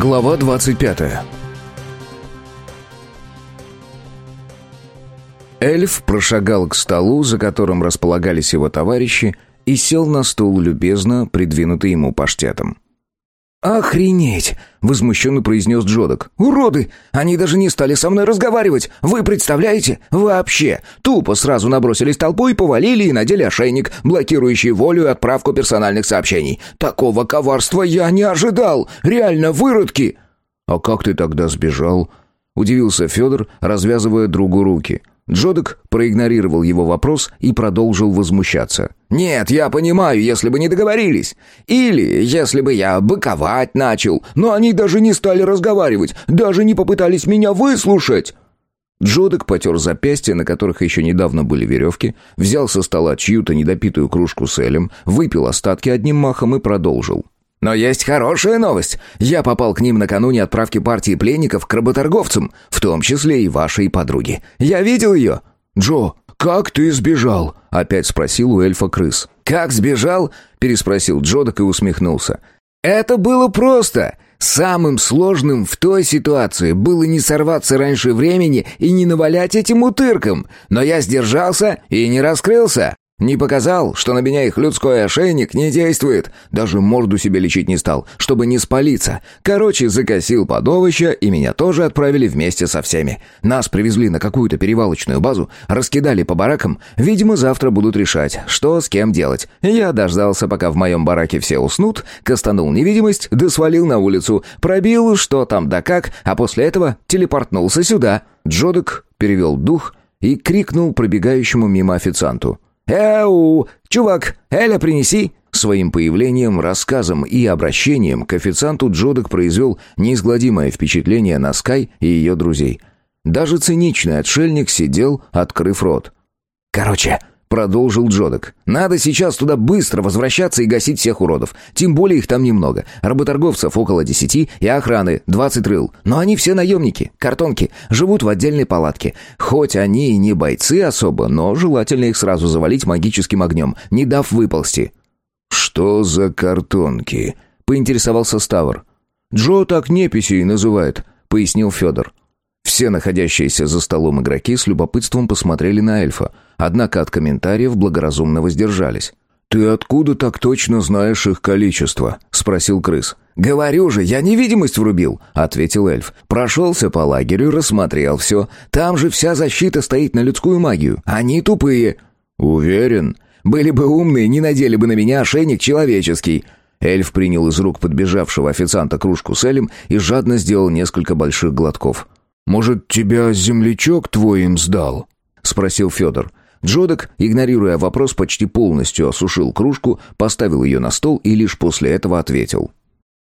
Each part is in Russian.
Глава 25 Эльф прошагал к столу, за которым располагались его товарищи, и сел на стул, любезно придвинутый ему паштетом. «Охренеть!» — возмущенно произнес Джодок. «Уроды! Они даже не стали со мной разговаривать! Вы представляете? Вообще! Тупо сразу набросились толпой, повалили и надели ошейник, блокирующий волю и отправку персональных сообщений. Такого коварства я не ожидал! Реально, выродки!» «А как ты тогда сбежал?» — удивился Федор, развязывая другу руки. Джодок проигнорировал его вопрос и продолжил возмущаться. «Нет, я понимаю, если бы не договорились. Или если бы я быковать начал, но они даже не стали разговаривать, даже не попытались меня выслушать». Джодок потер запястья, на которых еще недавно были веревки, взял со стола чью-то недопитую кружку с элем, выпил остатки одним махом и продолжил. Но есть хорошая новость. Я попал к ним накануне отправки партии пленников к работорговцам, в том числе и вашей подруги. Я видел ее». «Джо, как ты сбежал?» — опять спросил у эльфа крыс. «Как сбежал?» — переспросил Джодок и усмехнулся. «Это было просто. Самым сложным в той ситуации было не сорваться раньше времени и не навалять этим утыркам. Но я сдержался и не раскрылся. Не показал, что на меня их людской ошейник не действует. Даже морду себе лечить не стал, чтобы не спалиться. Короче, закосил под овоща, и меня тоже отправили вместе со всеми. Нас привезли на какую-то перевалочную базу, раскидали по баракам. Видимо, завтра будут решать, что с кем делать. Я дождался, пока в моем бараке все уснут, кастанул невидимость, да свалил на улицу, пробил, что там да как, а после этого телепортнулся сюда. Джодек перевел дух и крикнул пробегающему мимо официанту. «Эу! Чувак, Эля принеси!» Своим появлением, рассказом и обращением к официанту Джодок произвел неизгладимое впечатление на Скай и ее друзей. Даже циничный отшельник сидел, открыв рот. «Короче, Продолжил Джодок. «Надо сейчас туда быстро возвращаться и гасить всех уродов. Тем более их там немного. Работорговцев около десяти и охраны двадцать рыл. Но они все наемники, картонки, живут в отдельной палатке. Хоть они и не бойцы особо, но желательно их сразу завалить магическим огнем, не дав выползти». «Что за картонки?» — поинтересовался Ставр. «Джо так неписей называет», — пояснил Федор. Все находящиеся за столом игроки с любопытством посмотрели на эльфа, однако от комментариев благоразумно воздержались. «Ты откуда так точно знаешь их количество?» — спросил крыс. «Говорю же, я невидимость врубил», — ответил эльф. «Прошелся по лагерю, рассмотрел все. Там же вся защита стоит на людскую магию. Они тупые». «Уверен?» «Были бы умные, не надели бы на меня ошейник человеческий». Эльф принял из рук подбежавшего официанта кружку с элем и жадно сделал несколько больших глотков. «Может, тебя землячок твой им сдал?» — спросил Федор. Джодок, игнорируя вопрос, почти полностью осушил кружку, поставил ее на стол и лишь после этого ответил.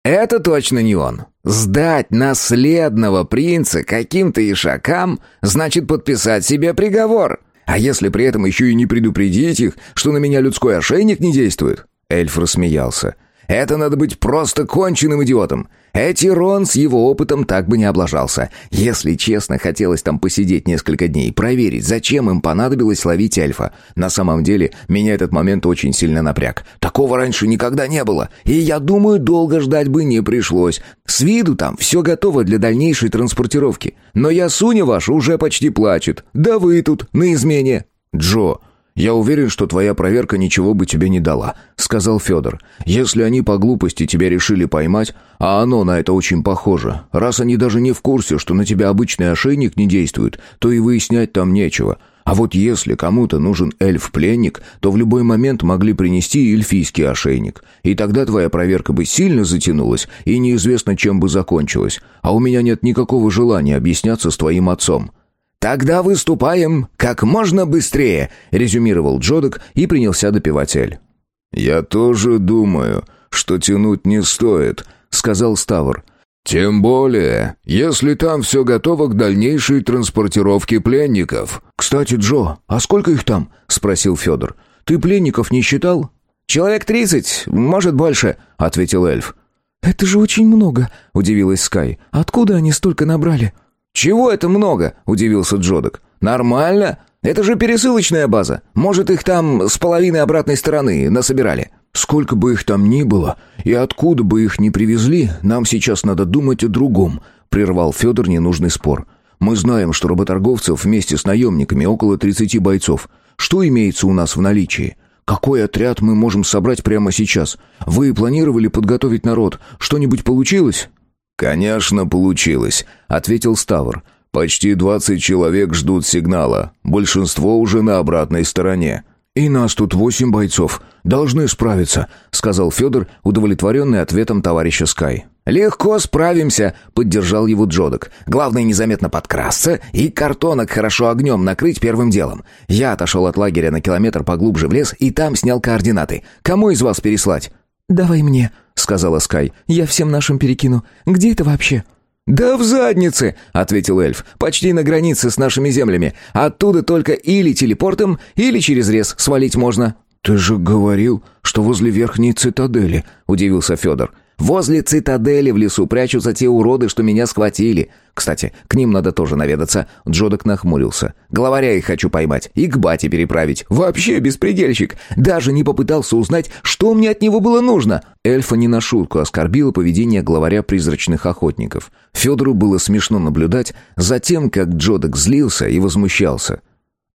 «Это точно не он. Сдать наследного принца каким-то ишакам значит подписать себе приговор. А если при этом еще и не предупредить их, что на меня людской ошейник не действует?» Эльф рассмеялся. Это надо быть просто конченным идиотом. Эти Рон с его опытом так бы не облажался. Если честно, хотелось там посидеть несколько дней, проверить, зачем им понадобилось ловить эльфа. На самом деле, меня этот момент очень сильно напряг. Такого раньше никогда не было. И я думаю, долго ждать бы не пришлось. С виду там все готово для дальнейшей транспортировки. Но я Суня ваша уже почти плачет. Да вы тут, на измене. Джо, «Я уверен, что твоя проверка ничего бы тебе не дала», — сказал Федор. «Если они по глупости тебя решили поймать, а оно на это очень похоже, раз они даже не в курсе, что на тебя обычный ошейник не действует, то и выяснять там нечего. А вот если кому-то нужен эльф-пленник, то в любой момент могли принести эльфийский ошейник. И тогда твоя проверка бы сильно затянулась, и неизвестно, чем бы закончилась. А у меня нет никакого желания объясняться с твоим отцом». «Тогда выступаем как можно быстрее», — резюмировал Джодок и принялся допивать эль. «Я тоже думаю, что тянуть не стоит», — сказал Ставр. «Тем более, если там все готово к дальнейшей транспортировке пленников». «Кстати, Джо, а сколько их там?» — спросил Федор. «Ты пленников не считал?» «Человек тридцать, может, больше», — ответил эльф. «Это же очень много», — удивилась Скай. «Откуда они столько набрали?» «Чего это много?» – удивился Джодок. «Нормально. Это же пересылочная база. Может, их там с половины обратной стороны насобирали». Сколько бы их там ни было, и откуда бы их ни привезли, нам сейчас надо думать о другом», — прервал Федор ненужный спор. «Мы знаем, что работорговцев вместе с наемниками около 30 бойцов. Что имеется у нас в наличии? Какой отряд мы можем собрать прямо сейчас? Вы планировали подготовить народ. Что-нибудь получилось?» «Конечно, получилось», — ответил Ставр. «Почти двадцать человек ждут сигнала. Большинство уже на обратной стороне». «И нас тут восемь бойцов. Должны справиться», — сказал Федор, удовлетворенный ответом товарища Скай. «Легко справимся», — поддержал его Джодок. «Главное незаметно подкрасться и картонок хорошо огнем накрыть первым делом. Я отошел от лагеря на километр поглубже в лес и там снял координаты. Кому из вас переслать?» «Давай мне», — сказала Скай. «Я всем нашим перекину. Где это вообще?» «Да в заднице!» — ответил эльф. «Почти на границе с нашими землями. Оттуда только или телепортом, или через рез свалить можно». «Ты же говорил, что возле верхней цитадели», — удивился Федор. Возле цитадели в лесу прячутся те уроды, что меня схватили. Кстати, к ним надо тоже наведаться. Джодок нахмурился. Главаря их хочу поймать и к бате переправить. Вообще беспредельщик. Даже не попытался узнать, что мне от него было нужно. Эльфа не на шутку оскорбило поведение главаря призрачных охотников. Федору было смешно наблюдать за тем, как Джодок злился и возмущался.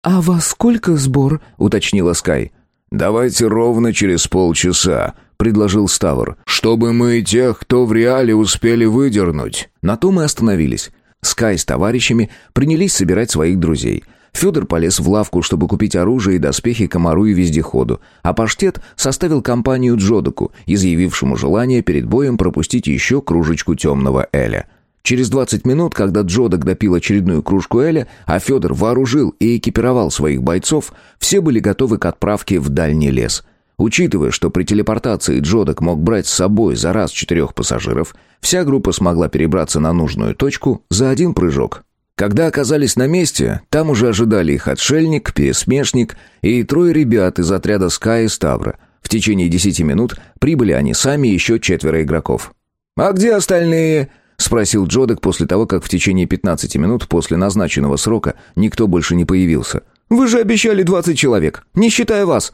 «А во сколько сбор?» — уточнила Скай. «Давайте ровно через полчаса», предложил Ставр. «Чтобы мы тех, кто в реале, успели выдернуть». На то мы остановились. Скай с товарищами принялись собирать своих друзей. Федор полез в лавку, чтобы купить оружие и доспехи комару и вездеходу, а Паштет составил компанию Джодоку, изъявившему желание перед боем пропустить еще кружечку темного Эля. Через 20 минут, когда Джодок допил очередную кружку Эля, а Федор вооружил и экипировал своих бойцов, все были готовы к отправке в дальний лес – Учитывая, что при телепортации Джодок мог брать с собой за раз четырех пассажиров, вся группа смогла перебраться на нужную точку за один прыжок. Когда оказались на месте, там уже ожидали их отшельник, пересмешник и трое ребят из отряда Скай и Ставра. В течение десяти минут прибыли они сами и еще четверо игроков. «А где остальные?» — спросил Джодок после того, как в течение пятнадцати минут после назначенного срока никто больше не появился. «Вы же обещали двадцать человек, не считая вас».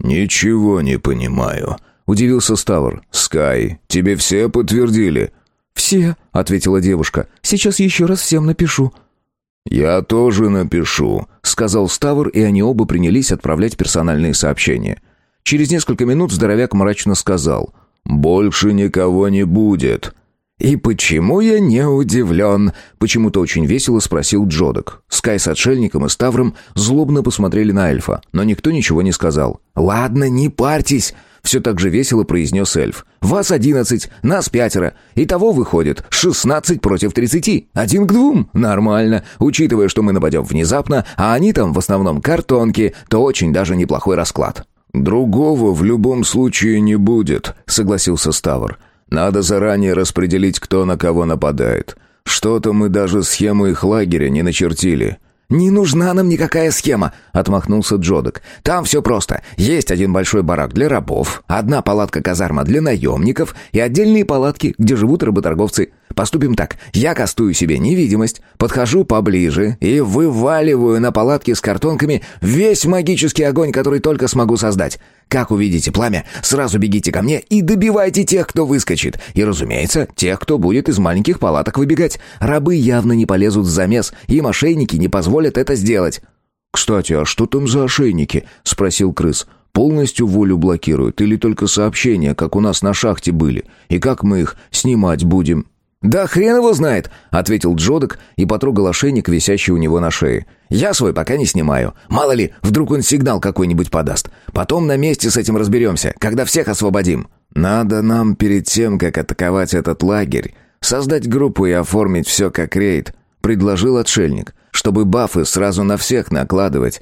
«Ничего не понимаю», — удивился Ставр. «Скай, тебе все подтвердили?» «Все», — ответила девушка. «Сейчас еще раз всем напишу». «Я тоже напишу», — сказал Ставр, и они оба принялись отправлять персональные сообщения. Через несколько минут здоровяк мрачно сказал. «Больше никого не будет». «И почему я не удивлен?» — почему-то очень весело спросил Джодок. Скай с отшельником и Ставром злобно посмотрели на эльфа, но никто ничего не сказал. «Ладно, не парьтесь!» — все так же весело произнес эльф. «Вас одиннадцать, нас пятеро. Итого выходит шестнадцать против тридцати. Один к двум. Нормально. Учитывая, что мы нападем внезапно, а они там в основном картонки, то очень даже неплохой расклад». «Другого в любом случае не будет», — согласился Ставр. Надо заранее распределить, кто на кого нападает. Что-то мы даже схему их лагеря не начертили. «Не нужна нам никакая схема», — отмахнулся Джодок. «Там все просто. Есть один большой барак для рабов, одна палатка-казарма для наемников и отдельные палатки, где живут работорговцы. Поступим так. Я кастую себе невидимость, подхожу поближе и вываливаю на палатке с картонками весь магический огонь, который только смогу создать. Как увидите пламя, сразу бегите ко мне и добивайте тех, кто выскочит. И, разумеется, тех, кто будет из маленьких палаток выбегать. Рабы явно не полезут в замес, и мошенники не позволят это сделать». «Кстати, а что там за ошейники?» — спросил крыс. «Полностью волю блокируют или только сообщения, как у нас на шахте были? И как мы их снимать будем?» «Да хрен его знает», — ответил Джодок и потрогал ошейник, висящий у него на шее. «Я свой пока не снимаю. Мало ли, вдруг он сигнал какой-нибудь подаст. Потом на месте с этим разберемся, когда всех освободим». «Надо нам перед тем, как атаковать этот лагерь, создать группу и оформить все как рейд», — предложил отшельник, «чтобы бафы сразу на всех накладывать».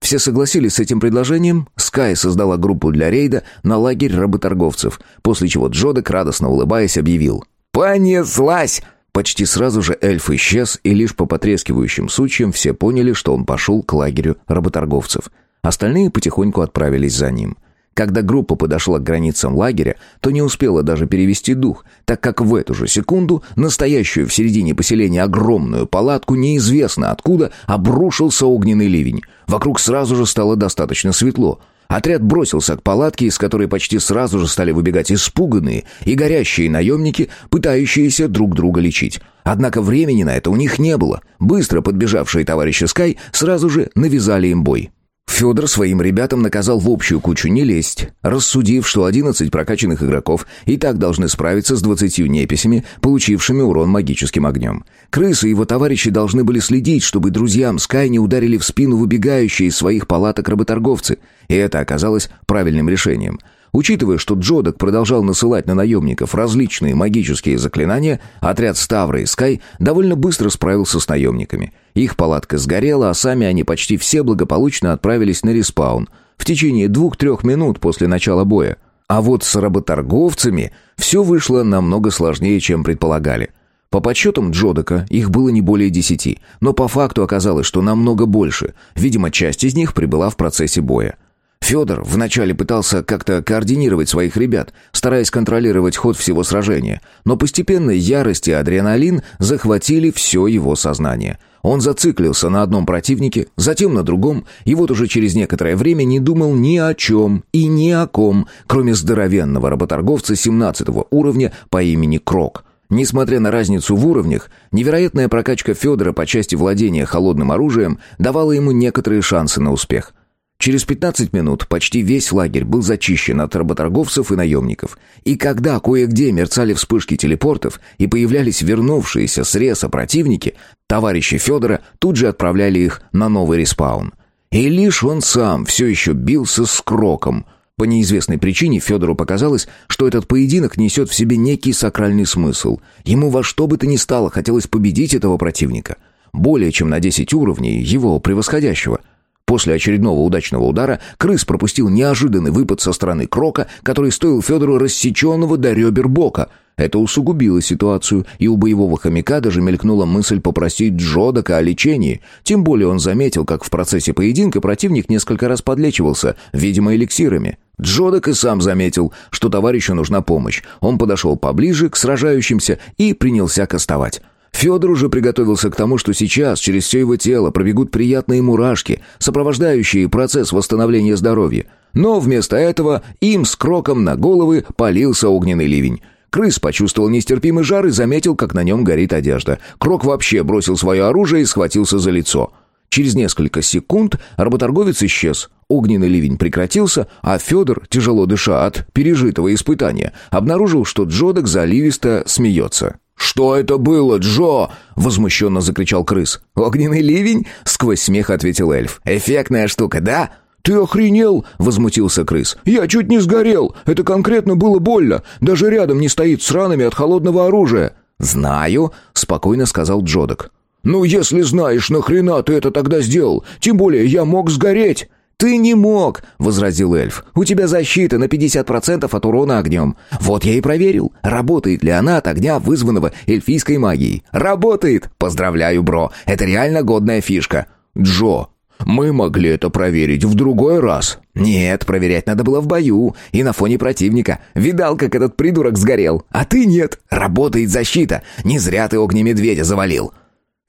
Все согласились с этим предложением. Скай создала группу для рейда на лагерь работорговцев, после чего Джодок, радостно улыбаясь, объявил — «Понеслась!» Почти сразу же эльф исчез, и лишь по потрескивающим сучьям все поняли, что он пошел к лагерю работорговцев. Остальные потихоньку отправились за ним. Когда группа подошла к границам лагеря, то не успела даже перевести дух, так как в эту же секунду настоящую в середине поселения огромную палатку неизвестно откуда обрушился огненный ливень. Вокруг сразу же стало достаточно светло — Отряд бросился к палатке, из которой почти сразу же стали выбегать испуганные и горящие наемники, пытающиеся друг друга лечить. Однако времени на это у них не было. Быстро подбежавшие товарищи Скай сразу же навязали им бой. Федор своим ребятам наказал в общую кучу не лезть, рассудив, что 11 прокачанных игроков и так должны справиться с 20 неписями, получившими урон магическим огнем. Крысы и его товарищи должны были следить, чтобы друзьям Скай не ударили в спину выбегающие из своих палаток работорговцы, и это оказалось правильным решением – Учитывая, что Джодок продолжал насылать на наемников различные магические заклинания, отряд Ставра и Скай довольно быстро справился с наемниками. Их палатка сгорела, а сами они почти все благополучно отправились на респаун в течение двух-трех минут после начала боя. А вот с работорговцами все вышло намного сложнее, чем предполагали. По подсчетам Джодока их было не более десяти, но по факту оказалось, что намного больше. Видимо, часть из них прибыла в процессе боя. Федор вначале пытался как-то координировать своих ребят, стараясь контролировать ход всего сражения, но постепенно ярость и адреналин захватили все его сознание. Он зациклился на одном противнике, затем на другом, и вот уже через некоторое время не думал ни о чем и ни о ком, кроме здоровенного работорговца 17 уровня по имени Крок. Несмотря на разницу в уровнях, невероятная прокачка Федора по части владения холодным оружием давала ему некоторые шансы на успех – Через 15 минут почти весь лагерь был зачищен от работорговцев и наемников. И когда кое-где мерцали вспышки телепортов и появлялись вернувшиеся с реса противники, товарищи Федора тут же отправляли их на новый респаун. И лишь он сам все еще бился с Кроком. По неизвестной причине Федору показалось, что этот поединок несет в себе некий сакральный смысл. Ему во что бы то ни стало хотелось победить этого противника. Более чем на 10 уровней его превосходящего – После очередного удачного удара крыс пропустил неожиданный выпад со стороны Крока, который стоил Федору рассеченного до ребер бока. Это усугубило ситуацию, и у боевого хомяка даже мелькнула мысль попросить Джодака о лечении. Тем более он заметил, как в процессе поединка противник несколько раз подлечивался, видимо, эликсирами. Джодак и сам заметил, что товарищу нужна помощь. Он подошел поближе к сражающимся и принялся кастовать. Федор уже приготовился к тому, что сейчас через все его тело пробегут приятные мурашки, сопровождающие процесс восстановления здоровья. Но вместо этого им с кроком на головы полился огненный ливень. Крыс почувствовал нестерпимый жар и заметил, как на нем горит одежда. Крок вообще бросил свое оружие и схватился за лицо. Через несколько секунд работорговец исчез. Огненный ливень прекратился, а Федор, тяжело дыша от пережитого испытания, обнаружил, что Джодок заливисто смеется. «Что это было, Джо?» — возмущенно закричал крыс. «Огненный ливень?» — сквозь смех ответил эльф. «Эффектная штука, да?» «Ты охренел?» — возмутился крыс. «Я чуть не сгорел! Это конкретно было больно! Даже рядом не стоит с ранами от холодного оружия!» «Знаю», — спокойно сказал Джодок. «Ну, если знаешь, нахрена ты это тогда сделал? Тем более я мог сгореть!» «Ты не мог!» — возразил эльф. «У тебя защита на 50% от урона огнем. Вот я и проверил, работает ли она от огня, вызванного эльфийской магией. Работает! Поздравляю, бро! Это реально годная фишка!» «Джо, мы могли это проверить в другой раз». «Нет, проверять надо было в бою и на фоне противника. Видал, как этот придурок сгорел? А ты нет. Работает защита. Не зря ты огнемедведя завалил».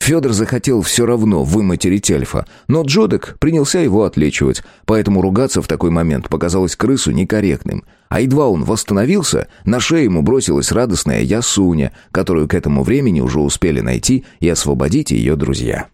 Федор захотел все равно выматерить эльфа, но Джодек принялся его отлечивать, поэтому ругаться в такой момент показалось крысу некорректным. А едва он восстановился, на шею ему бросилась радостная Ясуня, которую к этому времени уже успели найти и освободить ее друзья.